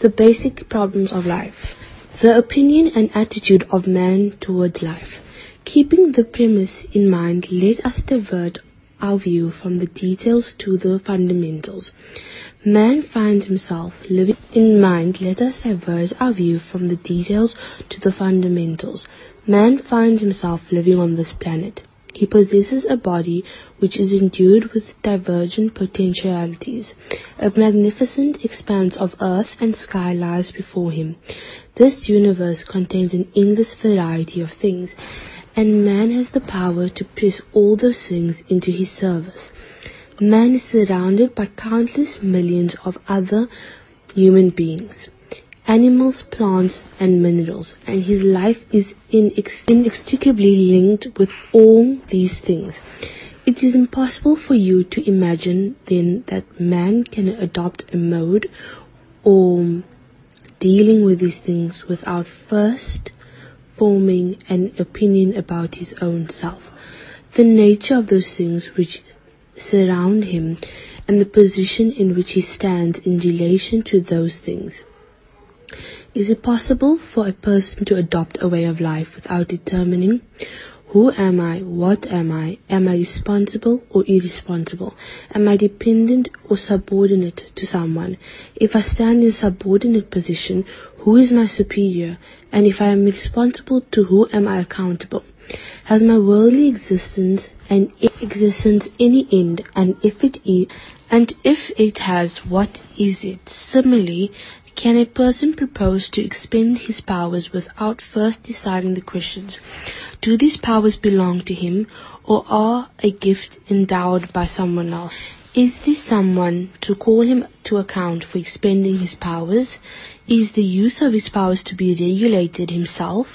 The basic problems of life. The opinion and attitude of man towards life. Keeping the premise in mind, let us divert our view from the details to the fundamentals. Man finds himself living in mind. Let us divert our view from the details to the fundamentals. Man finds himself living on this planet. He possesses a body which is endued with divergent potentialities. A magnificent expanse of earth and sky lies before him. This universe contains an endless variety of things, and man has the power to press all those things into his service. Man is surrounded by countless millions of other human beings animals, plants, and minerals, and his life is inex- inextricably linked with all these things. It is impossible for you to imagine then that man can adopt a mode or dealing with these things without first forming an opinion about his own self, the nature of those things which surround him, and the position in which he stands in relation to those things. Is it possible for a person to adopt a way of life without determining who am I? What am I? Am I responsible or irresponsible? Am I dependent or subordinate to someone? If I stand in a subordinate position, who is my superior? And if I am responsible, to who am I accountable? Has my worldly existence and existence any end? And if it is, and if it has, what is it? Similarly, can a person propose to expend his powers without first deciding the questions? Do these powers belong to him or are a gift endowed by someone else? Is this someone to call him to account for expending his powers? Is the use of his powers to be regulated himself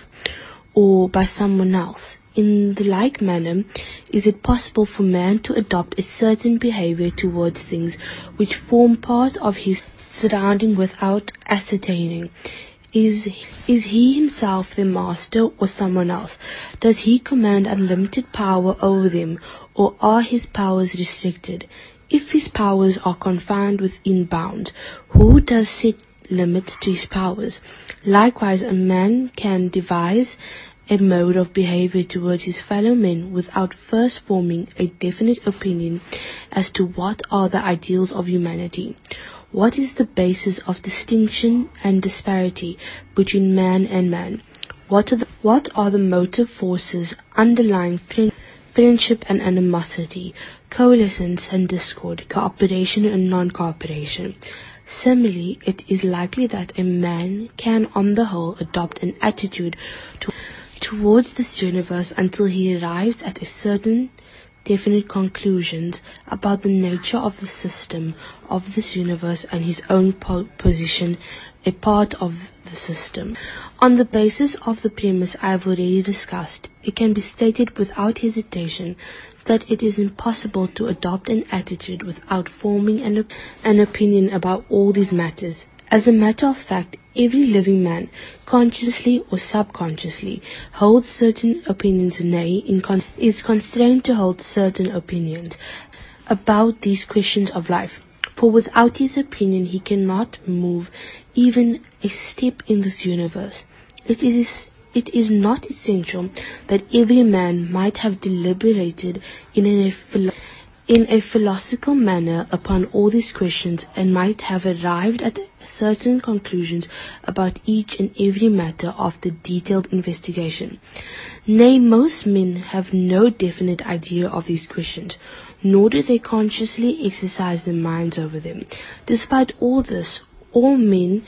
or by someone else? In the like manner, is it possible for man to adopt a certain behavior towards things which form part of his surrounding without ascertaining. Is, is he himself the master or someone else? Does he command unlimited power over them or are his powers restricted? If his powers are confined within bounds, who does set limits to his powers? Likewise, a man can devise a mode of behavior towards his fellow men without first forming a definite opinion as to what are the ideals of humanity. What is the basis of distinction and disparity between man and man? What are the, what are the motive forces underlying friendship and animosity, coalescence and discord, cooperation and non-cooperation? Similarly, it is likely that a man can on the whole adopt an attitude to, towards this universe until he arrives at a certain definite conclusions about the nature of the system of this universe and his own po- position, a part of the system. On the basis of the premise I have already discussed, it can be stated without hesitation that it is impossible to adopt an attitude without forming an, op- an opinion about all these matters. As a matter of fact, every living man, consciously or subconsciously, holds certain opinions, nay, con- is constrained to hold certain opinions about these questions of life. For without his opinion, he cannot move even a step in this universe. It is it is not essential that every man might have deliberated in a in a philosophical manner upon all these questions and might have arrived at certain conclusions about each and every matter after detailed investigation. Nay, most men have no definite idea of these questions, nor do they consciously exercise their minds over them. Despite all this, all men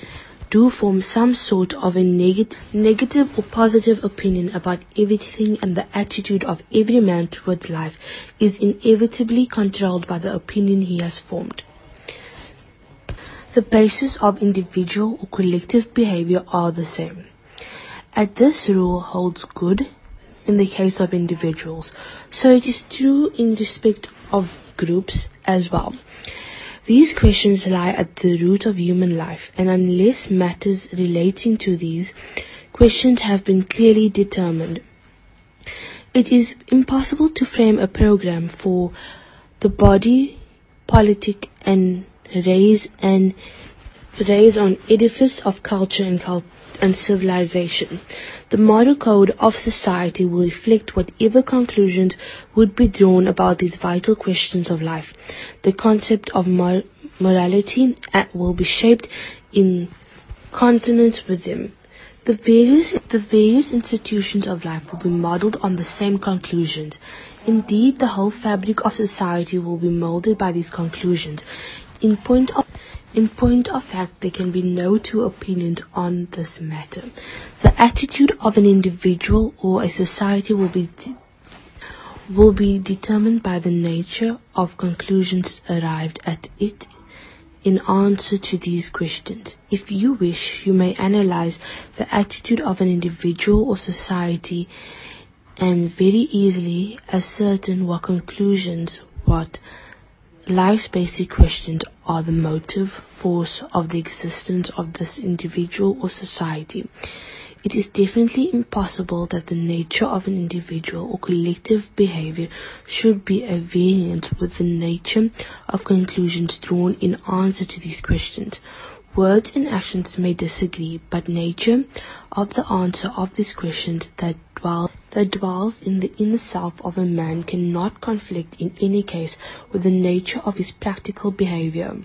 do form some sort of a neg- negative or positive opinion about everything and the attitude of every man towards life is inevitably controlled by the opinion he has formed. The basis of individual or collective behavior are the same. And this rule holds good in the case of individuals, so it is true in respect of groups as well. These questions lie at the root of human life, and unless matters relating to these questions have been clearly determined, it is impossible to frame a program for the body politic and raise an raised on edifice of culture and, cult- and civilization. The moral code of society will reflect whatever conclusions would be drawn about these vital questions of life. The concept of mor- morality uh, will be shaped in consonance with them. The various, the various institutions of life will be modeled on the same conclusions. Indeed, the whole fabric of society will be molded by these conclusions. In point of in point of fact, there can be no two opinions on this matter. The attitude of an individual or a society will be de- will be determined by the nature of conclusions arrived at it in answer to these questions. If you wish, you may analyze the attitude of an individual or society and very easily ascertain what conclusions, what Life's basic questions are the motive force of the existence of this individual or society. It is definitely impossible that the nature of an individual or collective behavior should be a variant with the nature of conclusions drawn in answer to these questions. Words and actions may disagree, but nature of the answer of these questions that dwell that dwells in the inner self of a man cannot conflict in any case with the nature of his practical behavior.